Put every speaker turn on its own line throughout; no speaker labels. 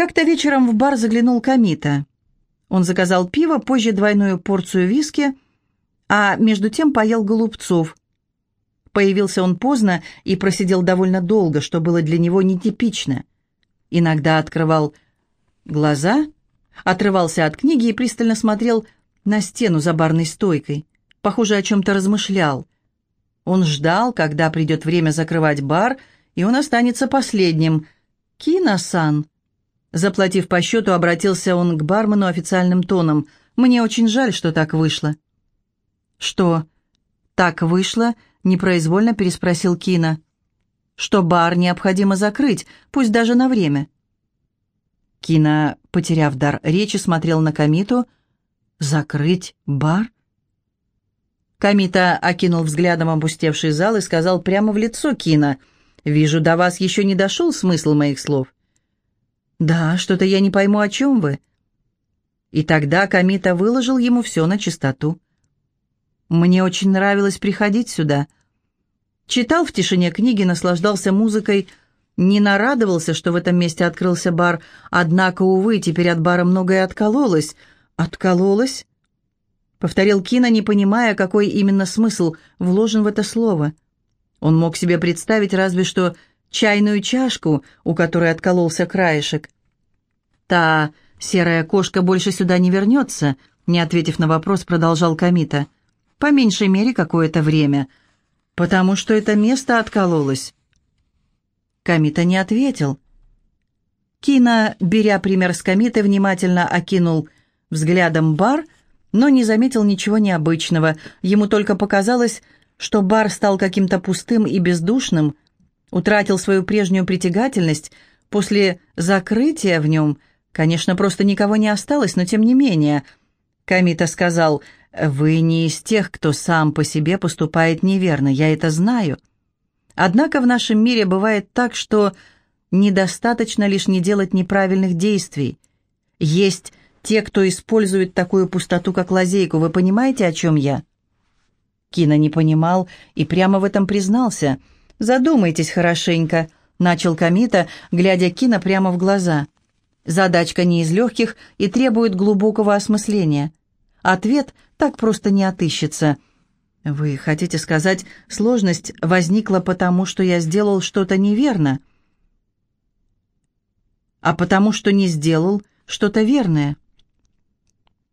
Как-то вечером в бар заглянул Камита. Он заказал пиво, позже двойную порцию виски, а между тем поел голубцов. Появился он поздно и просидел довольно долго, что было для него нетипично. Иногда открывал глаза, отрывался от книги и пристально смотрел на стену за барной стойкой. Похоже, о чем-то размышлял. Он ждал, когда придет время закрывать бар, и он останется последним. «Кина-сан», Заплатив по счету, обратился он к бармену официальным тоном. «Мне очень жаль, что так вышло». «Что, так вышло?» — непроизвольно переспросил Кина. «Что бар необходимо закрыть, пусть даже на время». Кина, потеряв дар речи, смотрел на Камиту. «Закрыть бар?» Камита окинул взглядом опустевший зал и сказал прямо в лицо Кина. «Вижу, до вас еще не дошел смысл моих слов». «Да, что-то я не пойму, о чем вы». И тогда Камита выложил ему все на чистоту. «Мне очень нравилось приходить сюда. Читал в тишине книги, наслаждался музыкой, не нарадовался, что в этом месте открылся бар, однако, увы, теперь от бара многое откололось. Откололось?» Повторил Кина, не понимая, какой именно смысл вложен в это слово. Он мог себе представить разве что чайную чашку, у которой откололся краешек. «Та серая кошка больше сюда не вернется», не ответив на вопрос, продолжал Камита. «По меньшей мере какое-то время, потому что это место откололось». Камита не ответил. Кина, беря пример с Камиты, внимательно окинул взглядом бар, но не заметил ничего необычного. Ему только показалось, что бар стал каким-то пустым и бездушным, утратил свою прежнюю притягательность, после закрытия в нем, конечно, просто никого не осталось, но тем не менее. Камита сказал, «Вы не из тех, кто сам по себе поступает неверно, я это знаю. Однако в нашем мире бывает так, что недостаточно лишь не делать неправильных действий. Есть те, кто использует такую пустоту, как лазейку. Вы понимаете, о чем я?» Кина не понимал и прямо в этом признался – «Задумайтесь хорошенько», — начал Камита, глядя Кина прямо в глаза. «Задачка не из легких и требует глубокого осмысления. Ответ так просто не отыщется». «Вы хотите сказать, сложность возникла потому, что я сделал что-то неверно?» «А потому, что не сделал что-то верное?»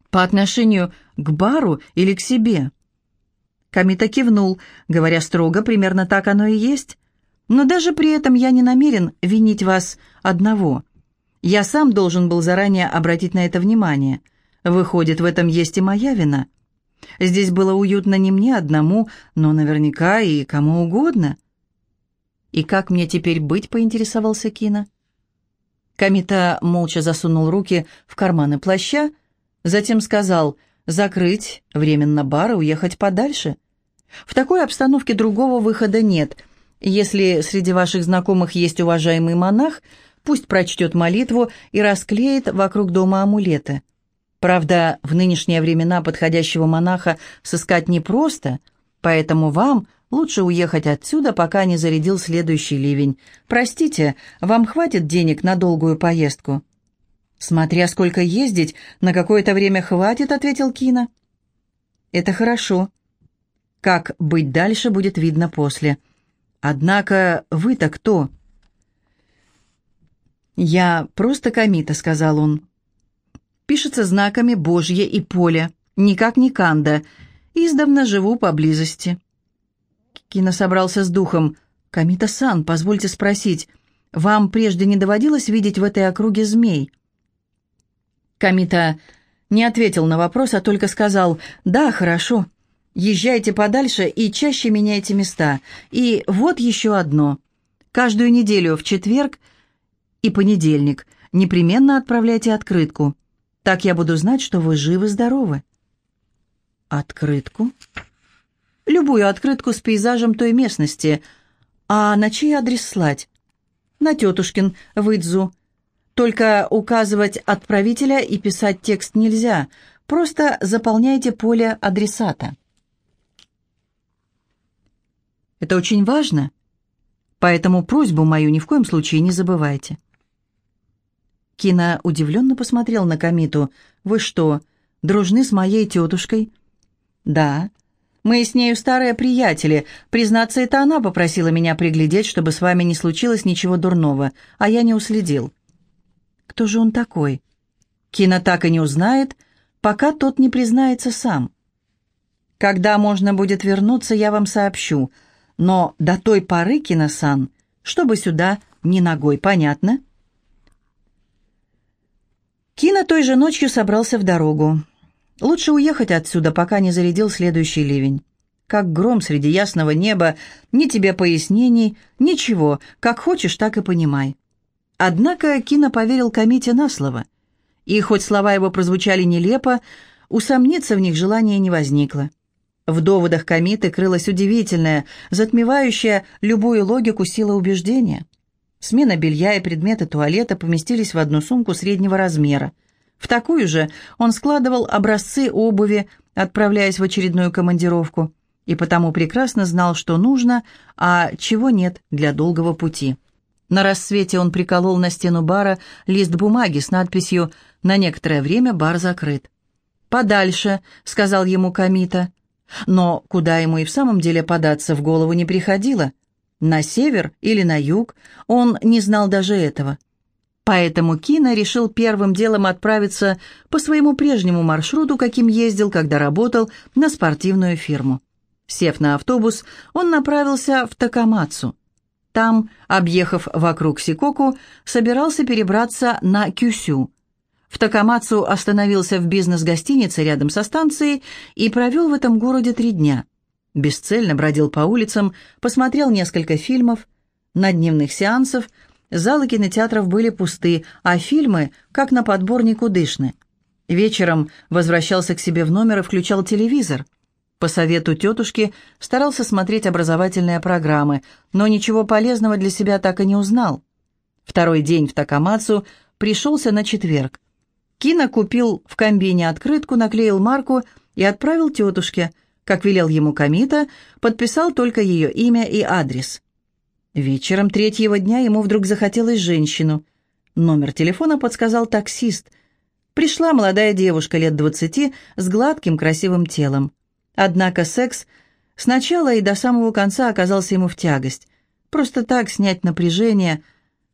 «По отношению к бару или к себе?» Камита кивнул, говоря строго, примерно так оно и есть. Но даже при этом я не намерен винить вас одного. Я сам должен был заранее обратить на это внимание. Выходит, в этом есть и моя вина. Здесь было уютно не мне одному, но наверняка и кому угодно. «И как мне теперь быть?» — поинтересовался Кина. Камита молча засунул руки в карманы плаща, затем сказал закрыть временно бар и уехать подальше. В такой обстановке другого выхода нет. Если среди ваших знакомых есть уважаемый монах, пусть прочтет молитву и расклеит вокруг дома амулеты. Правда, в нынешние времена подходящего монаха сыскать непросто, поэтому вам лучше уехать отсюда, пока не зарядил следующий ливень. Простите, вам хватит денег на долгую поездку?» «Смотря сколько ездить, на какое-то время хватит», — ответил Кина. «Это хорошо. Как быть дальше, будет видно после. Однако вы-то кто?» «Я просто комита», — сказал он. «Пишется знаками Божье и поле, никак не Канда. Издавна живу поблизости». Кина собрался с духом. «Комита-сан, позвольте спросить, вам прежде не доводилось видеть в этой округе змей?» Камита не ответил на вопрос, а только сказал «Да, хорошо. Езжайте подальше и чаще меняйте места. И вот еще одно. Каждую неделю в четверг и понедельник непременно отправляйте открытку. Так я буду знать, что вы живы-здоровы». «Открытку?» «Любую открытку с пейзажем той местности. А на чей адрес слать?» «На тетушкин, в Идзу. Только указывать отправителя и писать текст нельзя. Просто заполняйте поле адресата. Это очень важно, поэтому просьбу мою ни в коем случае не забывайте. Кина удивленно посмотрел на Камиту. «Вы что, дружны с моей тетушкой?» «Да. Мы с нею старые приятели. Признаться, это она попросила меня приглядеть, чтобы с вами не случилось ничего дурного, а я не уследил». «Кто же он такой?» Кина так и не узнает, пока тот не признается сам. Когда можно будет вернуться, я вам сообщу, но до той поры, Кина-сан, чтобы сюда ни ногой, понятно?» Кина той же ночью собрался в дорогу. Лучше уехать отсюда, пока не зарядил следующий ливень. Как гром среди ясного неба, ни тебе пояснений, ничего, как хочешь, так и понимай. Однако Кина поверил Камите на слово. И хоть слова его прозвучали нелепо, усомниться в них желания не возникло. В доводах Камиты крылась удивительная, затмевающая любую логику сила убеждения. Смена белья и предметы туалета поместились в одну сумку среднего размера. В такую же он складывал образцы обуви, отправляясь в очередную командировку, и потому прекрасно знал, что нужно, а чего нет для долгого пути. На рассвете он приколол на стену бара лист бумаги с надписью «На некоторое время бар закрыт». «Подальше», — сказал ему Камита. Но куда ему и в самом деле податься в голову не приходило. На север или на юг, он не знал даже этого. Поэтому Кина решил первым делом отправиться по своему прежнему маршруту, каким ездил, когда работал на спортивную фирму. Сев на автобус, он направился в Такамацу. Там, объехав вокруг Сикоку, собирался перебраться на Кюсю, в Такамацу остановился в бизнес-гостинице рядом со станцией и провел в этом городе три дня. Бесцельно бродил по улицам, посмотрел несколько фильмов. На дневных сеансов залы кинотеатров были пусты, а фильмы, как на подборнику, дышны. Вечером возвращался к себе в номер и включал телевизор. По совету тетушки старался смотреть образовательные программы, но ничего полезного для себя так и не узнал. Второй день в Такамацу пришелся на четверг. Кина купил в комбине открытку, наклеил марку и отправил тетушке, как велел ему Камита, подписал только ее имя и адрес. Вечером третьего дня ему вдруг захотелось женщину. Номер телефона подсказал таксист. Пришла молодая девушка лет двадцати с гладким красивым телом. Однако секс сначала и до самого конца оказался ему в тягость. Просто так снять напряжение,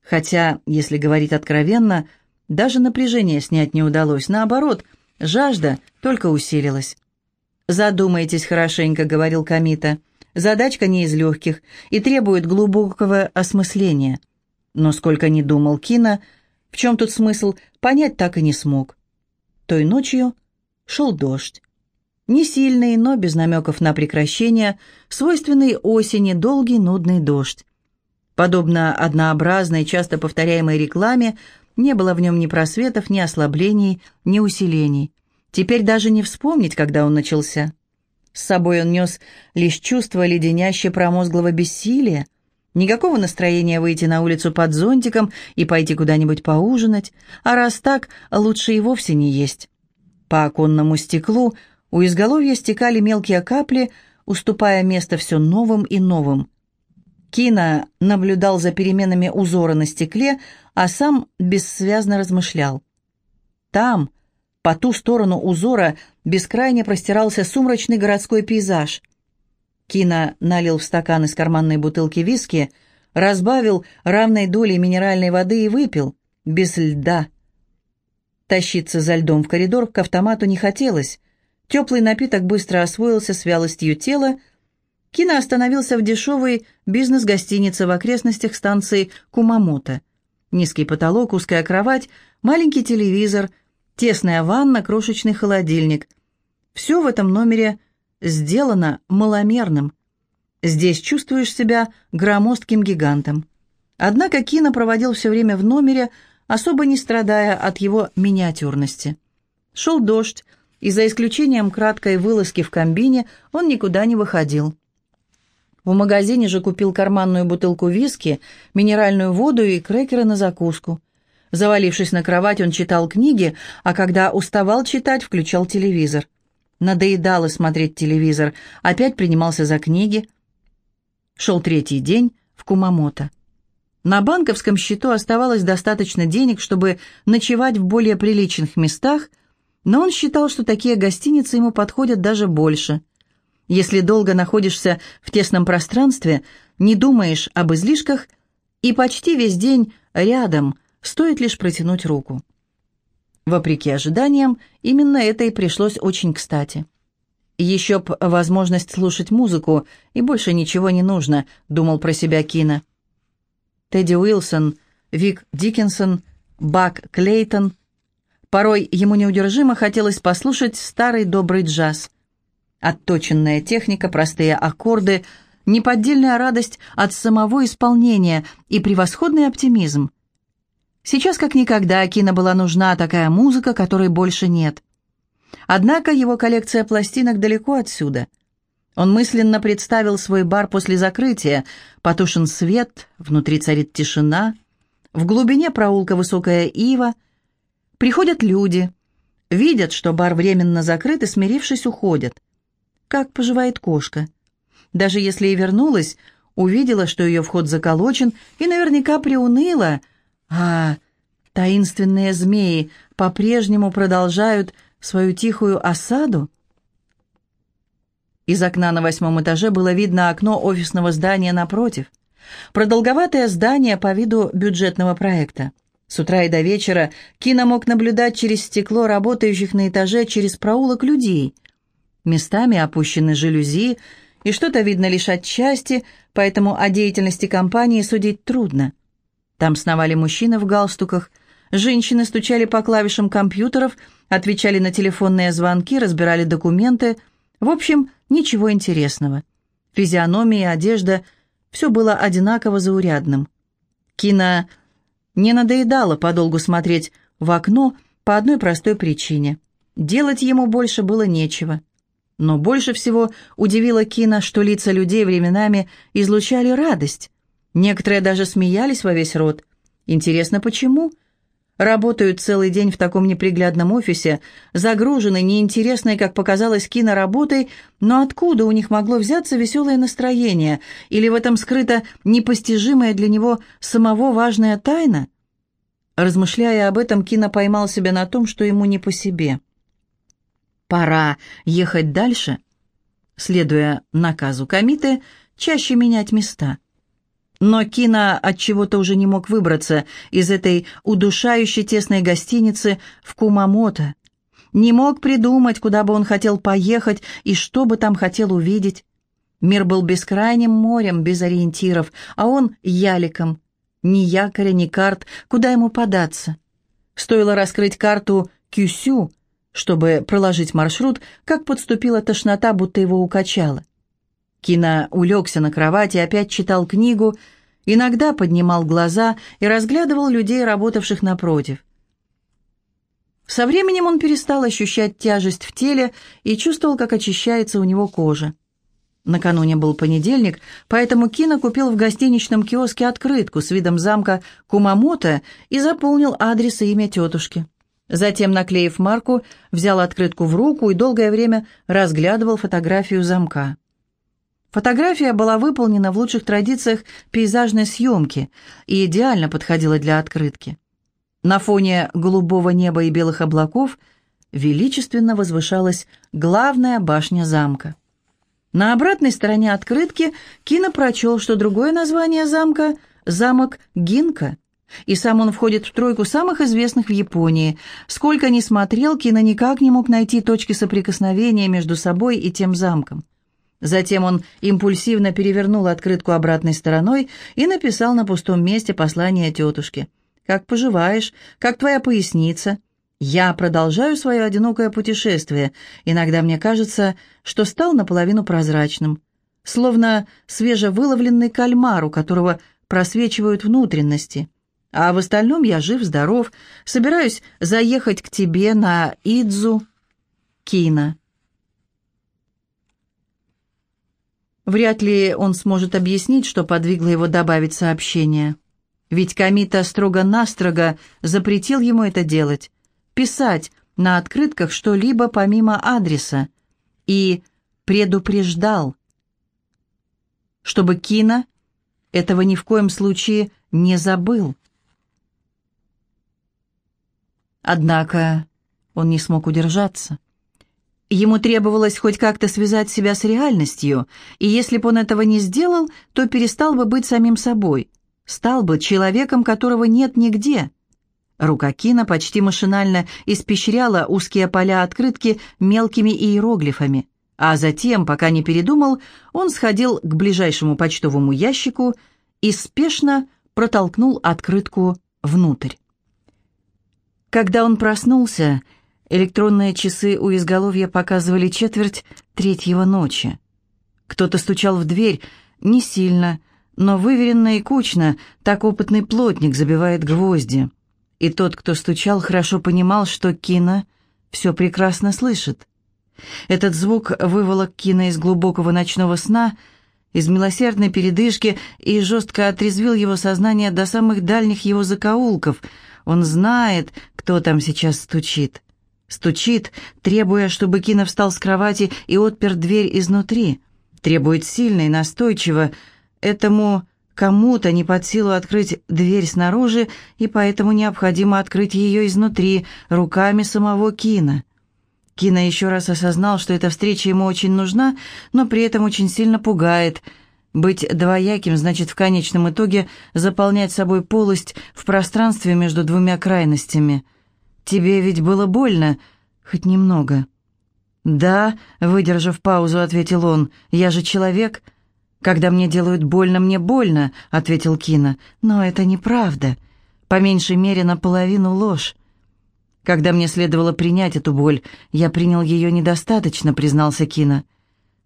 хотя, если говорить откровенно, – даже напряжение снять не удалось, наоборот, жажда только усилилась. «Задумайтесь хорошенько», — говорил Камита. «Задачка не из легких и требует глубокого осмысления». Но сколько ни думал Кина, в чем тут смысл, понять так и не смог. Той ночью шел дождь. Не сильный, но без намеков на прекращение, свойственный осени долгий нудный дождь. Подобно однообразной, часто повторяемой рекламе, не было в нем ни просветов, ни ослаблений, ни усилений. Теперь даже не вспомнить, когда он начался. С собой он нес лишь чувство леденящее промозглого бессилия, никакого настроения выйти на улицу под зонтиком и пойти куда-нибудь поужинать, а раз так, лучше и вовсе не есть. По оконному стеклу у изголовья стекали мелкие капли, уступая место все новым и новым. Кина наблюдал за переменами узора на стекле, а сам бессвязно размышлял. Там, по ту сторону узора, бескрайне простирался сумрачный городской пейзаж. Кина налил в стакан из карманной бутылки виски, разбавил равной долей минеральной воды и выпил, без льда. Тащиться за льдом в коридор к автомату не хотелось. Теплый напиток быстро освоился с вялостью тела, Кина остановился в дешевой бизнес-гостинице в окрестностях станции Кумамото. Низкий потолок, узкая кровать, маленький телевизор, тесная ванна, крошечный холодильник. Все в этом номере сделано маломерным. Здесь чувствуешь себя громоздким гигантом. Однако Кина проводил все время в номере, особо не страдая от его миниатюрности. Шел дождь, и за исключением краткой вылазки в комбине он никуда не выходил. В магазине же купил карманную бутылку виски, минеральную воду и крекеры на закуску. Завалившись на кровать, он читал книги, а когда уставал читать, включал телевизор. Надоедало смотреть телевизор, опять принимался за книги. Шел третий день в Кумамото. На банковском счету оставалось достаточно денег, чтобы ночевать в более приличных местах, но он считал, что такие гостиницы ему подходят даже больше. Если долго находишься в тесном пространстве, не думаешь об излишках и почти весь день рядом, стоит лишь протянуть руку. Вопреки ожиданиям, именно это и пришлось очень кстати. «Еще б возможность слушать музыку, и больше ничего не нужно», — думал про себя Кина. Тедди Уилсон, Вик Диккенсон, Бак Клейтон. Порой ему неудержимо хотелось послушать старый добрый джаз. Отточенная техника, простые аккорды, неподдельная радость от самого исполнения и превосходный оптимизм. Сейчас как никогда Кина была нужна такая музыка, которой больше нет. Однако его коллекция пластинок далеко отсюда – он мысленно представил свой бар после закрытия. Потушен свет, внутри царит тишина. В глубине проулка высокая ива. Приходят люди. Видят, что бар временно закрыт и, смирившись, уходят. Как поживает кошка? Даже если и вернулась, увидела, что ее вход заколочен, и наверняка приуныла. А таинственные змеи по-прежнему продолжают свою тихую осаду? Из окна на восьмом этаже было видно окно офисного здания напротив. Продолговатое здание по виду бюджетного проекта. С утра и до вечера Кина мог наблюдать через стекло работающих на этаже через проулок людей. Местами опущены жалюзи, и что-то видно лишь отчасти, поэтому о деятельности компании судить трудно. Там сновали мужчины в галстуках, женщины стучали по клавишам компьютеров, отвечали на телефонные звонки, разбирали документы. В общем, Ничего интересного. Физиономия, одежда – все было одинаково заурядным. Кина не надоедало подолгу смотреть в окно по одной простой причине. Делать ему больше было нечего. Но больше всего удивило Кина, что лица людей временами излучали радость. Некоторые даже смеялись во весь рот. Интересно, почему? Работают целый день в таком неприглядном офисе, загружены неинтересной, как показалось, киноработой, но откуда у них могло взяться веселое настроение? Или в этом скрыта непостижимая для него самого важная тайна? Размышляя об этом, Кина поймал себя на том, что ему не по себе. Пора ехать дальше, следуя наказу Камиты, чаще менять места. Но Кина от чего-то уже не мог выбраться из этой удушающей тесной гостиницы в Кумамото. Не мог придумать, куда бы он хотел поехать и что бы там хотел увидеть. Мир был бескрайним морем, без ориентиров, а он яликом. Ни якоря, ни карт, куда ему податься. Стоило раскрыть карту Кюсю, чтобы проложить маршрут, как подступила тошнота, будто его укачало. Кина улегся на кровати, опять читал книгу, иногда поднимал глаза и разглядывал людей, работавших напротив. Со временем он перестал ощущать тяжесть в теле и чувствовал, как очищается у него кожа. Накануне был понедельник, поэтому Кина купил в гостиничном киоске открытку с видом замка Кумамото и заполнил адрес и имя тетушки. Затем, наклеив марку, взял открытку в руку и долгое время разглядывал фотографию замка. Фотография была выполнена в лучших традициях пейзажной съемки и идеально подходила для открытки. На фоне голубого неба и белых облаков величественно возвышалась главная башня замка. На обратной стороне открытки Кина прочел, что другое название замка – замок Гинка, и сам он входит в тройку самых известных в Японии. Сколько ни смотрел, Кина никак не мог найти точки соприкосновения между собой и тем замком. Затем он импульсивно перевернул открытку обратной стороной и написал на пустом месте послание тетушке. «Как поживаешь? Как твоя поясница?» «Я продолжаю свое одинокое путешествие. Иногда мне кажется, что стал наполовину прозрачным, словно свежевыловленный кальмар, у которого просвечивают внутренности. А в остальном я жив-здоров, собираюсь заехать к тебе на Идзу Кина». Вряд ли он сможет объяснить, что подвигло его добавить сообщение. Ведь Камита строго-настрого запретил ему это делать, писать на открытках что-либо помимо адреса, и предупреждал, чтобы Кина этого ни в коем случае не забыл. Однако он не смог удержаться. Ему требовалось хоть как-то связать себя с реальностью, и если бы он этого не сделал, то перестал бы быть самим собой, стал бы человеком, которого нет нигде. Рука Кина почти машинально испещряла узкие поля открытки мелкими иероглифами, а затем, пока не передумал, он сходил к ближайшему почтовому ящику и спешно протолкнул открытку внутрь. Когда он проснулся, электронные часы у изголовья показывали четверть третьего ночи. Кто-то стучал в дверь, не сильно, но выверенно и кучно, так опытный плотник забивает гвозди. И тот, кто стучал, хорошо понимал, что Кина все прекрасно слышит. Этот звук выволок Кина из глубокого ночного сна, из милосердной передышки и жестко отрезвил его сознание до самых дальних его закоулков — он знает, кто там сейчас стучит. Стучит, требуя, чтобы Кина встал с кровати и отпер дверь изнутри. Требует сильно и настойчиво. Этому кому-то не под силу открыть дверь снаружи, и поэтому необходимо открыть ее изнутри, руками самого Кина. Кина еще раз осознал, что эта встреча ему очень нужна, но при этом очень сильно пугает – быть двояким значит в конечном итоге заполнять собой полость в пространстве между двумя крайностями. Тебе ведь было больно, хоть немного. «Да», — выдержав паузу, ответил он, — «я же человек». «Когда мне делают больно, мне больно», — ответил Кина. «Но это неправда. По меньшей мере наполовину ложь. Когда мне следовало принять эту боль, я принял ее недостаточно», — признался Кина.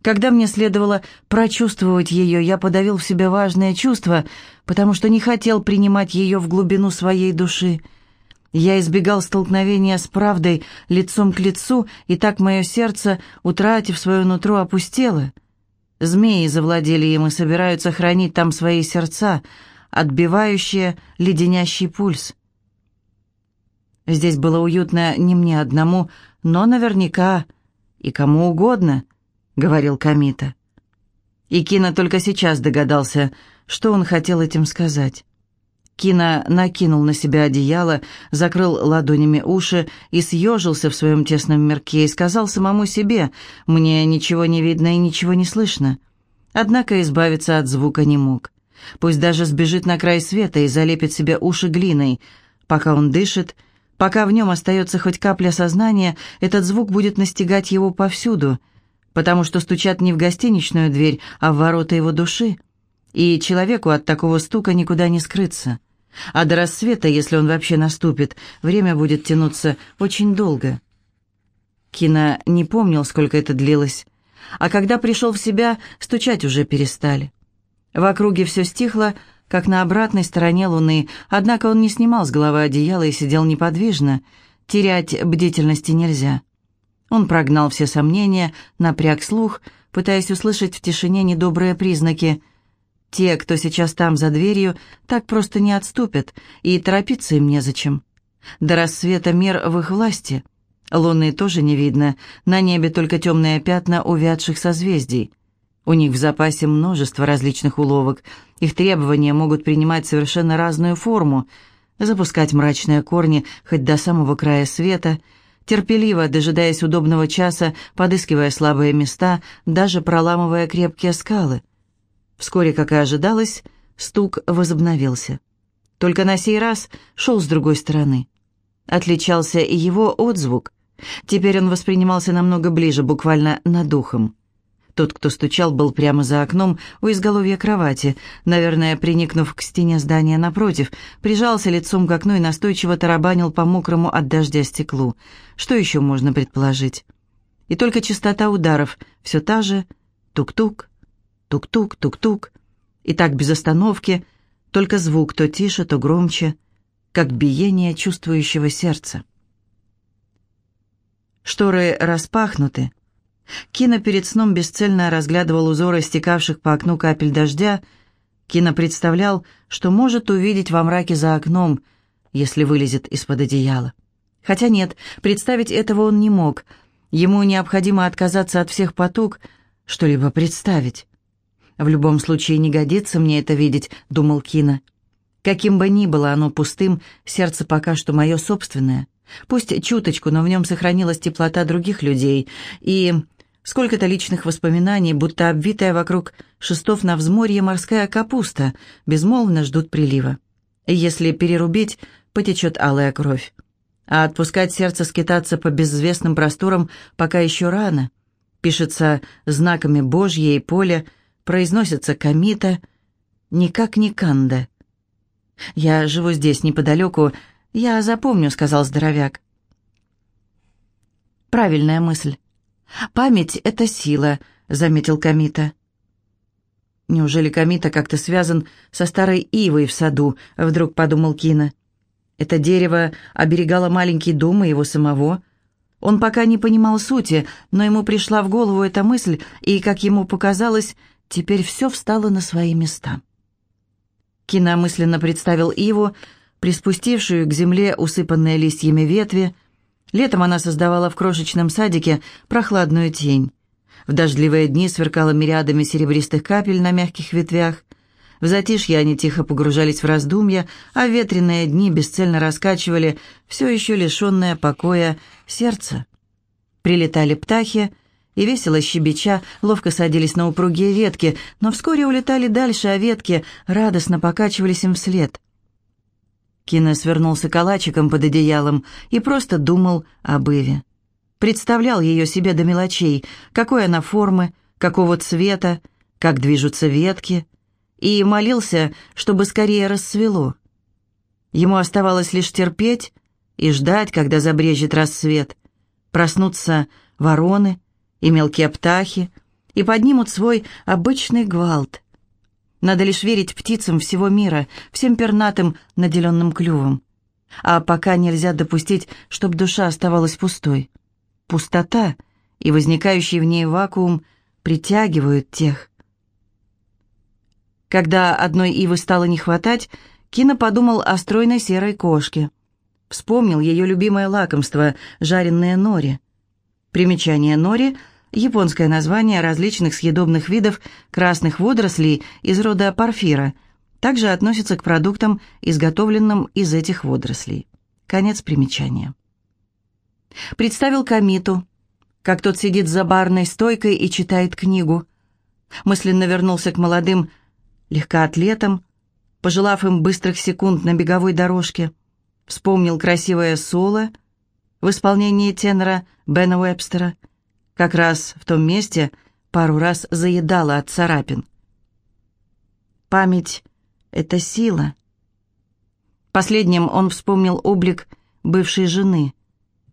Когда мне следовало прочувствовать ее, я подавил в себе важное чувство, потому что не хотел принимать ее в глубину своей души. Я избегал столкновения с правдой лицом к лицу, и так мое сердце, утратив свое нутро, опустело. Змеи завладели им и собираются хранить там свои сердца, отбивающие леденящий пульс. Здесь было уютно не мне одному, но наверняка и кому угодно —— говорил Камита. И Кина только сейчас догадался, что он хотел этим сказать. Кина накинул на себя одеяло, закрыл ладонями уши и съежился в своем тесном мирке и сказал самому себе, «Мне ничего не видно и ничего не слышно». Однако избавиться от звука не мог. Пусть даже сбежит на край света и залепит себе уши глиной. Пока он дышит, пока в нем остается хоть капля сознания, этот звук будет настигать его повсюду — потому что стучат не в гостиничную дверь, а в ворота его души, и человеку от такого стука никуда не скрыться. А до рассвета, если он вообще наступит, время будет тянуться очень долго. Кина не помнил, сколько это длилось, а когда пришел в себя, стучать уже перестали. В округе все стихло, как на обратной стороне луны, однако он не снимал с головы одеяло и сидел неподвижно. Терять бдительности нельзя. Он прогнал все сомнения, напряг слух, пытаясь услышать в тишине недобрые признаки. Те, кто сейчас там за дверью, так просто не отступят, и торопиться им незачем. До рассвета мир в их власти. Луны тоже не видно, на небе только темные пятна увядших созвездий. У них в запасе множество различных уловок, их требования могут принимать совершенно разную форму, запускать мрачные корни хоть до самого края света — терпеливо дожидаясь удобного часа, подыскивая слабые места, даже проламывая крепкие скалы. Вскоре, как и ожидалось, стук возобновился. Только на сей раз шел с другой стороны. Отличался и его отзвук. Теперь он воспринимался намного ближе, буквально над ухом. Тот, кто стучал, был прямо за окном у изголовья кровати, наверное, приникнув к стене здания напротив, прижался лицом к окну и настойчиво тарабанил по мокрому от дождя стеклу. Что еще можно предположить? И только частота ударов все та же тук-тук, тук-тук, тук-тук. И так без остановки, только звук то тише, то громче, как биение чувствующего сердца. Шторы распахнуты, Кина перед сном бесцельно разглядывал узоры стекавших по окну капель дождя. Кина представлял, что может увидеть во мраке за окном, если вылезет из-под одеяла. Хотя нет, представить этого он не мог. Ему необходимо отказаться от всех потуг, что-либо представить. «В любом случае не годится мне это видеть», — думал Кина. «Каким бы ни было оно пустым, сердце пока что мое собственное. Пусть чуточку, но в нем сохранилась теплота других людей и сколько-то личных воспоминаний, будто обвитая вокруг шестов на взморье морская капуста, безмолвно ждут прилива. И если перерубить, потечет алая кровь. А отпускать сердце скитаться по безвестным просторам пока еще рано. Пишется знаками Божье и поле, произносится комита, никак не канда. «Я живу здесь неподалеку, я запомню», — сказал здоровяк. «Правильная мысль. Память — это сила», — заметил Комита. «Неужели Комита как-то связан со старой ивой в саду?» — вдруг подумал Кина. Это дерево оберегало маленький дом и его самого. Он пока не понимал сути, но ему пришла в голову эта мысль, и, как ему показалось, теперь все встало на свои места. Кина мысленно представил Иву, приспустившую к земле усыпанные листьями ветви. Летом она создавала в крошечном садике прохладную тень. В дождливые дни сверкала мириадами серебристых капель на мягких ветвях. В затишье они тихо погружались в раздумья, а ветреные дни бесцельно раскачивали все еще лишенное покоя сердце. Прилетали птахи, и весело щебеча ловко садились на упругие ветки, но вскоре улетали дальше, а ветки радостно покачивались им вслед. Кина свернулся калачиком под одеялом и просто думал об Иве. Представлял ее себе до мелочей, какой она формы, какого цвета, как движутся ветки — и молился, чтобы скорее рассвело. Ему оставалось лишь терпеть и ждать, когда забрежет рассвет. Проснутся вороны и мелкие птахи и поднимут свой обычный гвалт. Надо лишь верить птицам всего мира, всем пернатым, наделенным клювом. А пока нельзя допустить, чтобы душа оставалась пустой. Пустота и возникающий в ней вакуум притягивают тех, когда одной ивы стало не хватать, Кина подумал о стройной серой кошке. Вспомнил ее любимое лакомство – жареные нори. Примечание нори – японское название различных съедобных видов красных водорослей из рода порфира. Также относится к продуктам, изготовленным из этих водорослей. Конец примечания. Представил Камиту, как тот сидит за барной стойкой и читает книгу. Мысленно вернулся к молодым легкоатлетом, пожелав им быстрых секунд на беговой дорожке. Вспомнил красивое соло в исполнении тенора Бена Уэбстера. Как раз в том месте пару раз заедала от царапин. Память — это сила. Последним он вспомнил облик бывшей жены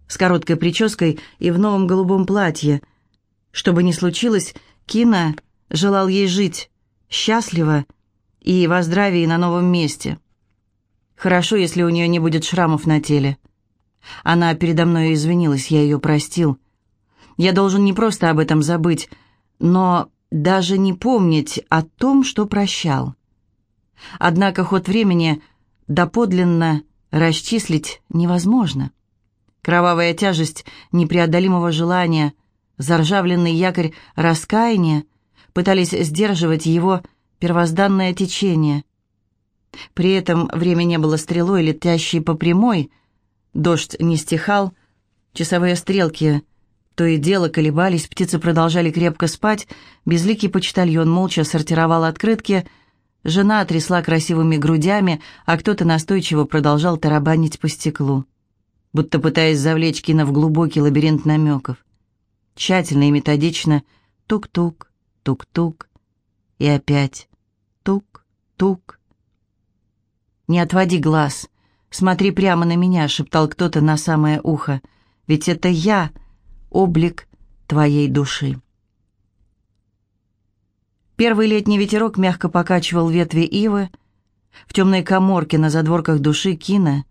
с короткой прической и в новом голубом платье. Что бы ни случилось, Кина желал ей жить, счастлива и во здравии на новом месте. Хорошо, если у нее не будет шрамов на теле. Она передо мной извинилась, я ее простил. Я должен не просто об этом забыть, но даже не помнить о том, что прощал. Однако ход времени доподлинно расчислить невозможно. Кровавая тяжесть непреодолимого желания, заржавленный якорь раскаяния пытались сдерживать его первозданное течение. При этом время не было стрелой, летящей по прямой, дождь не стихал, часовые стрелки то и дело колебались, птицы продолжали крепко спать, безликий почтальон молча сортировал открытки, жена трясла красивыми грудями, а кто-то настойчиво продолжал тарабанить по стеклу, будто пытаясь завлечь Кина в глубокий лабиринт намеков. Тщательно и методично тук-тук, тук-тук, и опять тук-тук. «Не отводи глаз, смотри прямо на меня», — шептал кто-то на самое ухо, «ведь это я, облик твоей души». Первый летний ветерок мягко покачивал ветви ивы. В темной коморке на задворках души Кина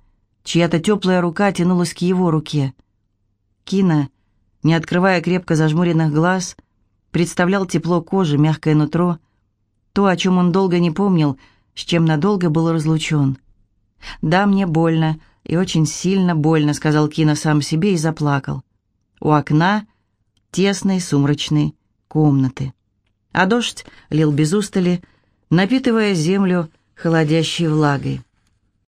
чья-то теплая рука тянулась к его руке. Кина, не открывая крепко зажмуренных глаз, — представлял тепло кожи, мягкое нутро, то, о чем он долго не помнил, с чем надолго был разлучен. «Да, мне больно, и очень сильно больно», — сказал Кина сам себе и заплакал. У окна тесной сумрачной комнаты. а дождь лил без устали, напитывая землю холодящей влагой.